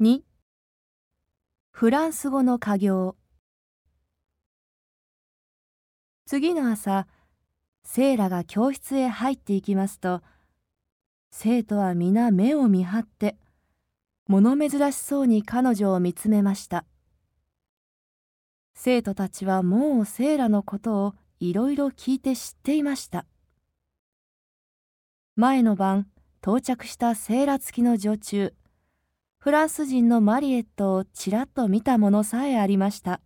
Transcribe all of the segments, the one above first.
2フランス語の家業。次の朝セイラが教室へ入っていきますと生徒は皆目を見張って物珍しそうに彼女を見つめました。生徒たちはもうセイラのことをいろいろ聞いて知っていました。前の晩到着したセーラ付きの女中フランス人のマリエットをちらっと見たものさえありました。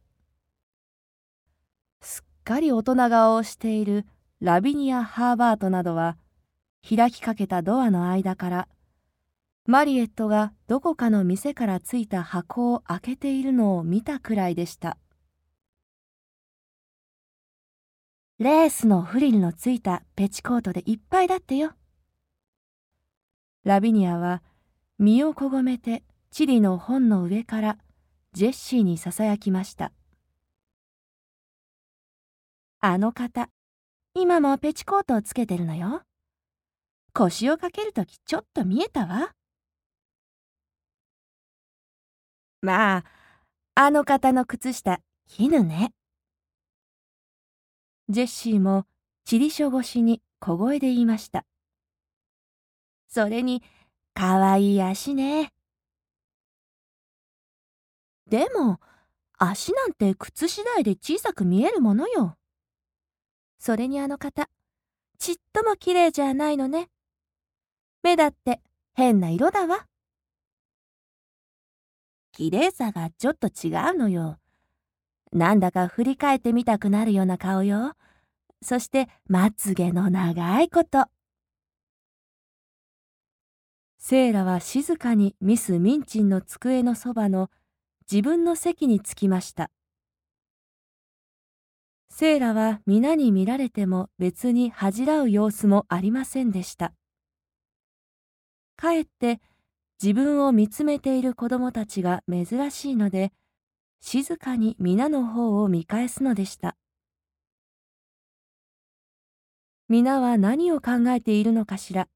すっかり大人顔をしているラビニア・ハーバートなどは開きかけたドアの間からマリエットがどこかの店からついた箱を開けているのを見たくらいでした。レースのフリルのついたペチコートでいっぱいだってよ。ラビニアは身をこごめてチリの本の上からジェッシーにささやきました。あの方今もペチコートをつけてるのよ。腰をかけるときちょっと見えたわ。まああの方の靴下絹ね。ジェッシーもチリ書越しに小声で言いました。それにかわいい足ね。でも足なんて靴次第で小さく見えるものよ。それにあの方ちっとも綺麗じゃないのね。目だって変な色だわ。綺麗さがちょっと違うのよ。なんだか振り返ってみたくなるような顔よ。そしてまつげの長いこと。セイラは静かにミス・ミンチンの机のそばの自分の席に着きました。セイラは皆に見られても別に恥じらう様子もありませんでした。かえって自分を見つめている子供たちが珍しいので静かに皆の方を見返すのでした。皆は何を考えているのかしら。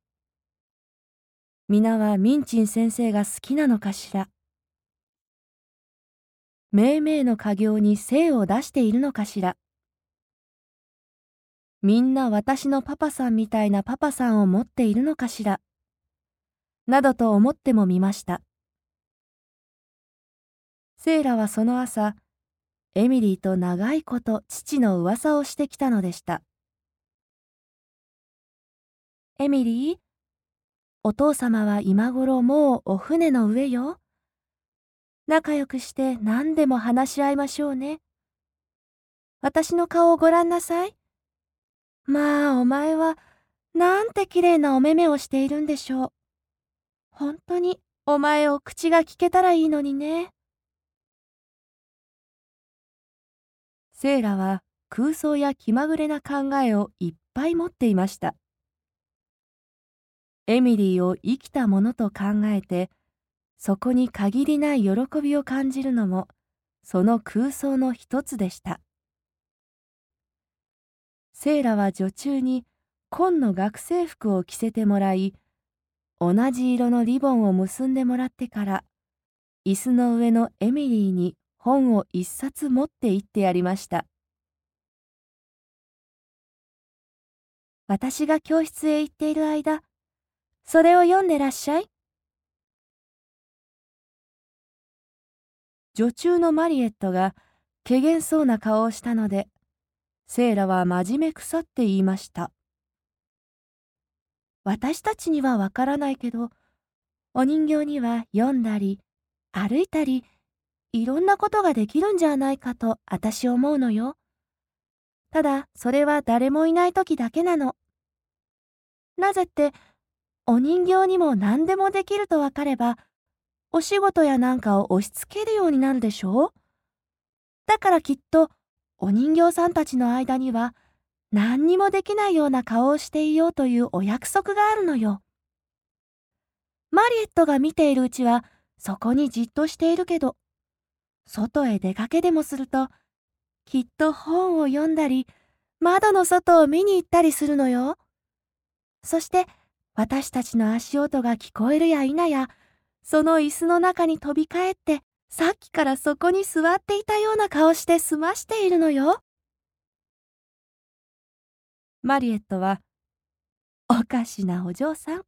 皆はミンチン先生が好きなのかしら。めいめいの家業に精を出しているのかしら。みんな私のパパさんみたいなパパさんを持っているのかしら。などと思ってもみました。セイラはその朝エミリーと長いこと父の噂をしてきたのでした。エミリーお父様は今頃もうお船の上よ。仲良くして何でも話し合いましょうね。私の顔をごらんなさい。まあ、お前は、なんて綺麗なお目目をしているんでしょう。本当に、お前を口が聞けたらいいのにね。セイラは空想や気まぐれな考えをいっぱい持っていました。エミリーを生きたものと考えてそこに限りない喜びを感じるのもその空想の一つでした。セイラは女中に紺の学生服を着せてもらい同じ色のリボンを結んでもらってから椅子の上のエミリーに本を一冊持って行ってやりました。私が教室へ行っている間それを読んでらっしゃい。女中のマリエットが怪げそうな顔をしたので、セイラは真面目くさって言いました。私たちにはわからないけど、お人形には読んだり、歩いたり、いろんなことができるんじゃないかと私思うのよ。ただ、それは誰もいない時だけなの。なぜって、お人形にも何でもできるとわかれば、お仕事やなんかを押し付けるようになるでしょう？だからきっと、お人形さんたちの間には、何にもできないような顔をしていようというお約束があるのよ。マリエットが見ているうちは、そこにじっとしているけど、外へ出かけでもすると、きっと本を読んだり、窓の外を見に行ったりするのよ。そして、私たちの足音が聞こえるや否や、その椅子の中に飛び帰ってさっきからそこに座っていたような顔して済ましているのよ。マリエットは、おかしなお嬢さん。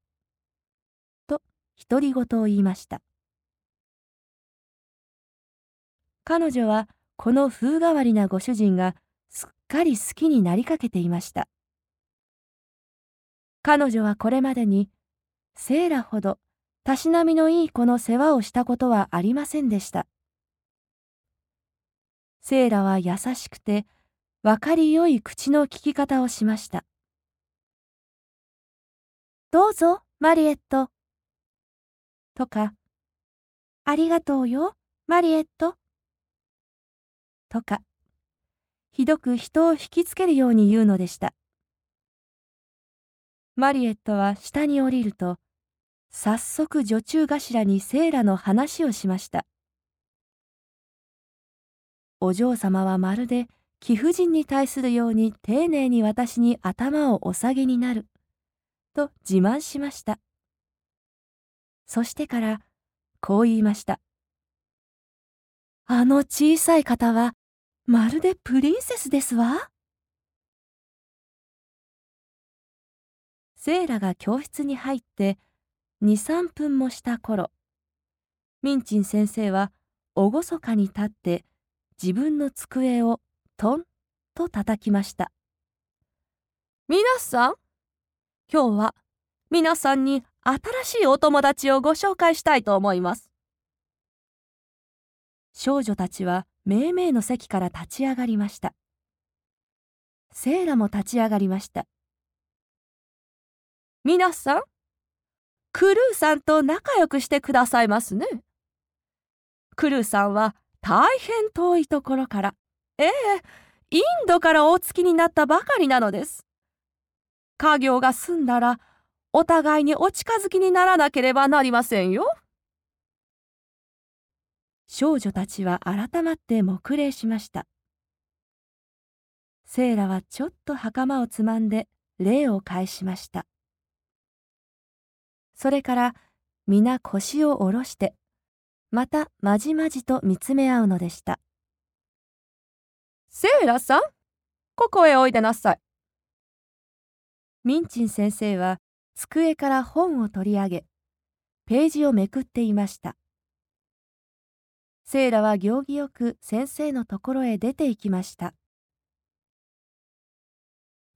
と独り言を言いました。彼女はこの風変わりなご主人がすっかり好きになりかけていました。彼女はこれまでにセーラほどたしなみのいい子の世話をしたことはありませんでした。セーラは優しくて分かりよい口の聞き方をしました。どうぞ、マリエット。とか、ありがとうよ、マリエット。とか、ひどく人を引きつけるように言うのでした。マリエットは下に降りると、早速女中頭にセーラの話をしました。お嬢様はまるで貴婦人に対するように丁寧に私に頭をお下げになる、と自慢しました。そしてから、こう言いました。あの小さい方は、まるでプリンセスですわ。セーラが教室に入って2、3分もした頃、ミンチン先生は厳かに立って自分の机をトンと叩きました。皆さん、今日は皆さんに新しいお友達をご紹介したいと思います。少女たちはめいめいの席から立ち上がりました。セーラも立ち上がりました。皆さん、クルーさんと仲良くしてくださいますね。クルーさんは大変遠いところから、ええ、インドからお付きになったばかりなのです。家業が済んだら、お互いにお近づきにならなければなりませんよ。少女たちは改まって黙礼しました。セーラはちょっと袴をつまんで礼を返しました。それから皆腰を下ろしてまたまじまじと見つめ合うのでした。セーラさん、ここへおいでなさい。ミンチン先生は机から本を取り上げ、ページをめくっていました。セーラは行儀よく先生のところへ出て行きました。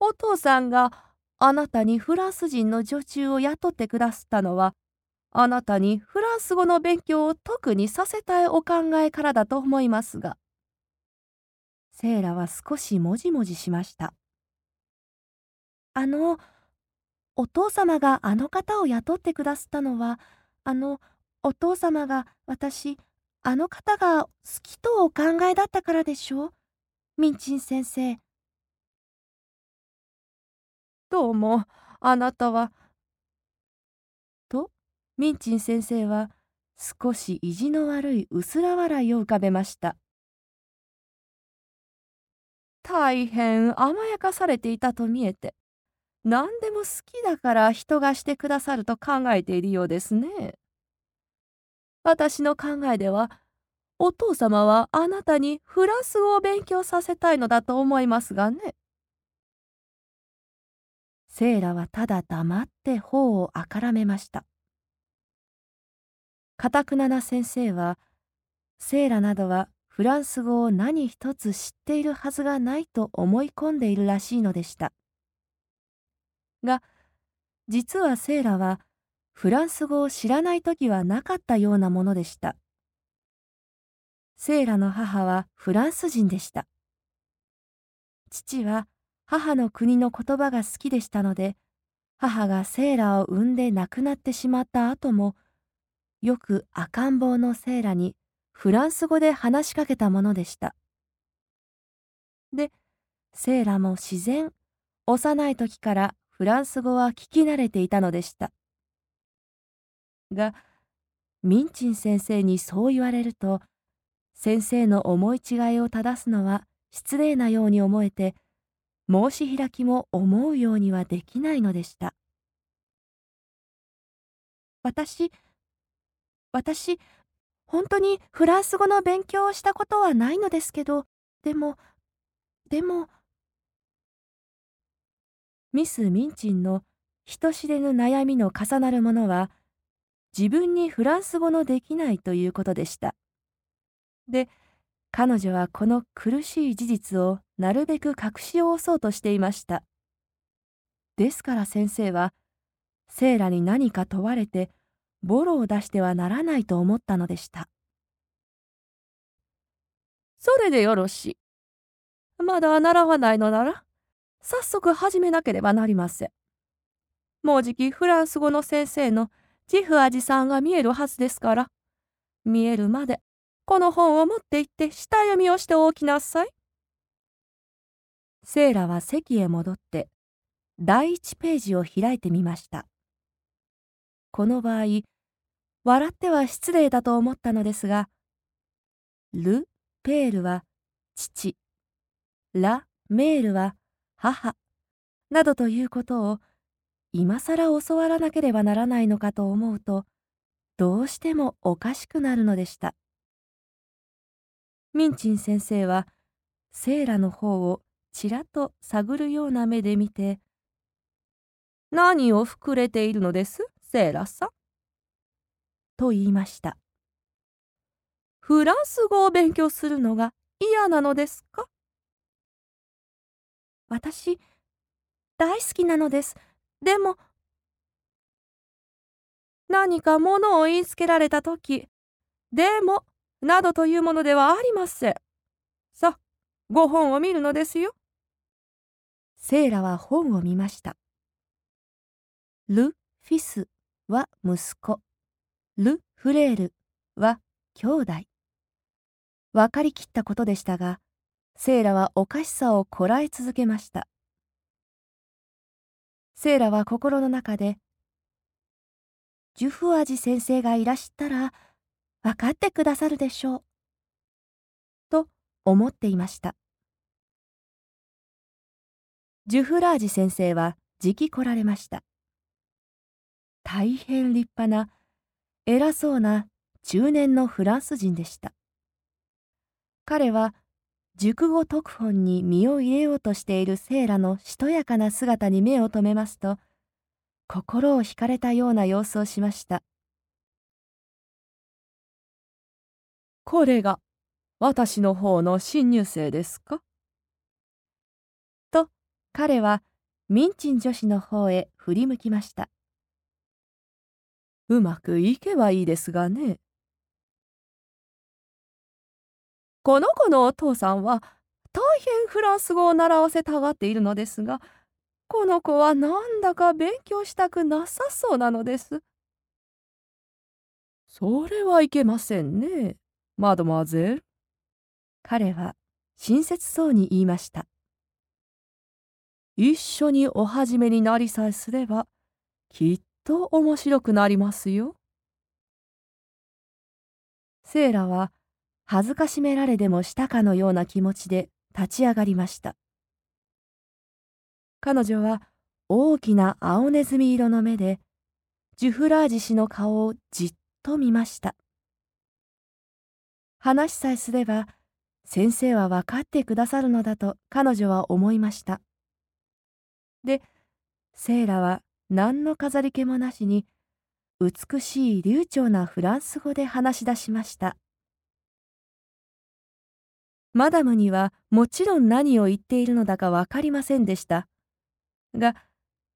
お父さんがあなたにフランス人の女中を雇ってくださったのはあなたにフランス語の勉強を特にさせたいお考えからだと思いますが。セーラは少しもじもじしました。あの、お父様があの方を雇ってくださったのは、あの、お父様が私、あの方が好きとお考えだったからでしょう？ミンチン先生。どうも、あなたはとミンチン先生は少し意地の悪い薄ら笑いを浮かべました。大変甘やかされていたと見えて、何でも好きだから人がしてくださると考えているようですね。私の考えでは、お父様はあなたにフランス語を勉強させたいのだと思いますがね。セーラはただ黙って頬をあからめました。かたくなな先生はセーラなどはフランス語を何一つ知っているはずがないと思い込んでいるらしいのでした。が実はセーラはフランス語を知らない時はなかったようなものでした。セーラの母はフランス人でした。父は母の国の言葉が好きでしたので母がセーラを産んで亡くなってしまった後もよく赤ん坊のセーラにフランス語で話しかけたものでした。で、セーラも自然、幼い時からフランス語は聞き慣れていたのでした。が、ミンチン先生にそう言われると、先生の思い違いを正すのは失礼なように思えて、申し開きも思うようにはできないのでした。私、私、本当にフランス語の勉強をしたことはないのですけど、でも、でも。ミス・ミンチンの人知れぬ悩みの重なるものは、自分にフランス語のできないということでした。で、彼女はこの苦しい事実をなるべく隠し通そうとしていました。ですから先生は、セーラに何か問われて、ボロを出してはならないと思ったのでした。それでよろしい。まだ習わないのなら、早速始めなければなりません。もうじきフランス語の先生のジフアジさんが見えるはずですから、見えるまでこの本を持って行って下読みをしておきなさい。セイラは席へ戻って第一ページを開いてみました。この場合、笑っては失礼だと思ったのですが、ル・ペールは父、ラ・メールは母、などということを今更教わらなければならないのかと思うと、どうしてもおかしくなるのでした。ミンチン先生はセーラの方をちらっと探るような目で見て「何を膨れているのです？セーラさん」と言いました「フランス語を勉強するのが嫌なのですか?」私大好きなのですでも何かものを言いつけられた時でもなどというものではありません。さあ、ご本を見るのですよ。セーラは本を見ました。ル・フィスは息子、ル・フレールは兄弟。分かりきったことでしたが、セーラはおかしさをこらえ続けました。セーラは心の中で、ジュフアジ先生がいらしたら、分かってくださるでしょう。と思っていました。ジュフラージ先生はじき来られました。大変立派な、偉そうな中年のフランス人でした。彼は熟語特本に身を入れようとしているセーラのしとやかな姿に目を留めますと、心を惹かれたような様子をしました。これが私の方の新入生ですか？彼はミンチン女子の方へ振り向きました。うまくいけばいいですがね。この子のお父さんは大変フランス語を習わせたがっているのですが、この子はなんだか勉強したくなさそうなのです。それはいけませんね。マドマゼル。彼は親切そうに言いました。一緒にお始めになりさえすれば、きっと面白くなりますよ。セーラは恥ずかしめられでもしたかのような気持ちで立ち上がりました。彼女は大きな青ネズミ色の目でジュフラージ氏の顔をじっと見ました。話さえすれば先生は分かってくださるのだと彼女は思いました。で、セーラは何の飾り気もなしに美しい流暢なフランス語で話し出しました。マダムにはもちろん何を言っているのだか分かりませんでした。が、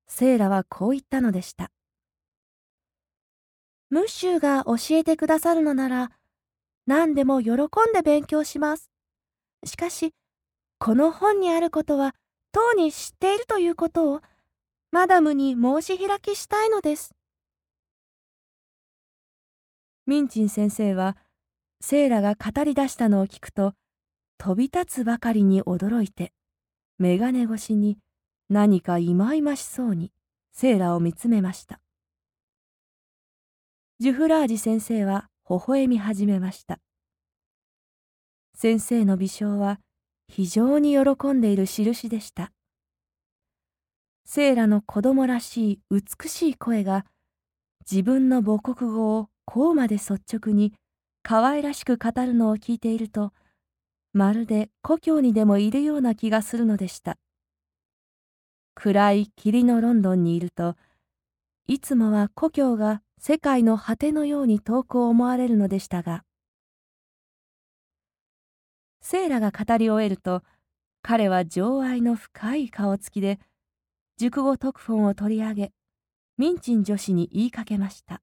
セーラはこう言ったのでした。ムッシュが教えてくださるのなら、何でも喜んで勉強します。しかし、この本にあることは、とうに知っているということを、マダムに申し開きしたいのです。ミンチン先生は、セーラが語り出したのを聞くと、飛び立つばかりに驚いて、眼鏡越しに何かいまいましそうにセーラを見つめました。ジュフラージ先生は微笑み始めました。先生の微笑は非常に喜んでいる印でした。セーラの子供らしい美しい声が自分の母国語をこうまで率直に可愛らしく語るのを聞いているとまるで故郷にでもいるような気がするのでした暗い霧のロンドンにいるといつもは故郷が世界の果てのように遠く思われるのでしたがセイラが語り終えると彼は情愛の深い顔つきで熟語特フォンを取り上げミンチン女子に言いかけました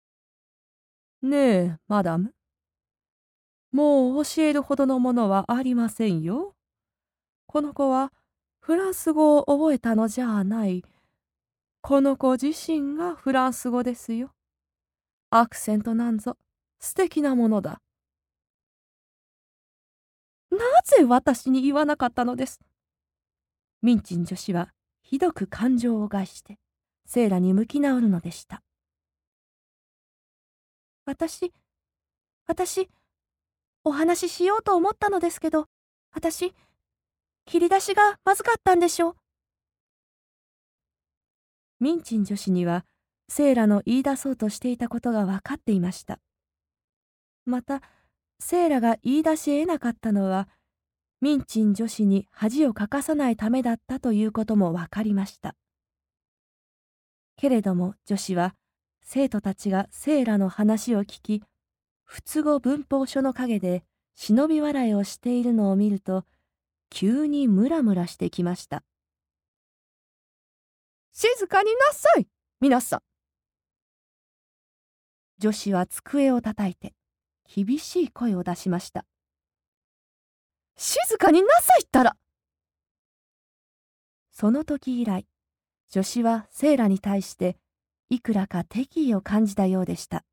「ねえマダムもう教えるほどのものはありませんよ。この子はフランス語を覚えたのじゃない。この子自身がフランス語ですよ。アクセントなんぞ素敵なものだ。なぜ私に言わなかったのです？ミンチン女子はひどく感情を害してセイラに向き直るのでした。私、私、お話ししようと思ったのですけど、私、切り出しがまずかったんでしょう。ミンチン女子には、セイラの言い出そうとしていたことが分かっていました。また、セイラが言い出し得なかったのは、ミンチン女子に恥をかかさないためだったということも分かりました。けれども女子は、生徒たちがセイラの話を聞き、不都合文法書の陰で忍び笑いをしているのを見ると急にムラムラしてきました静かになさい皆さん女子は机を叩いて厳しい声を出しました。静かになさいったら。その時以来女子はセイラに対していくらか敵意を感じたようでした。